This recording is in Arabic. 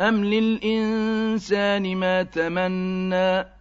أَمْ لِلْإِنسَانِ مَا تَمَنَّىٰ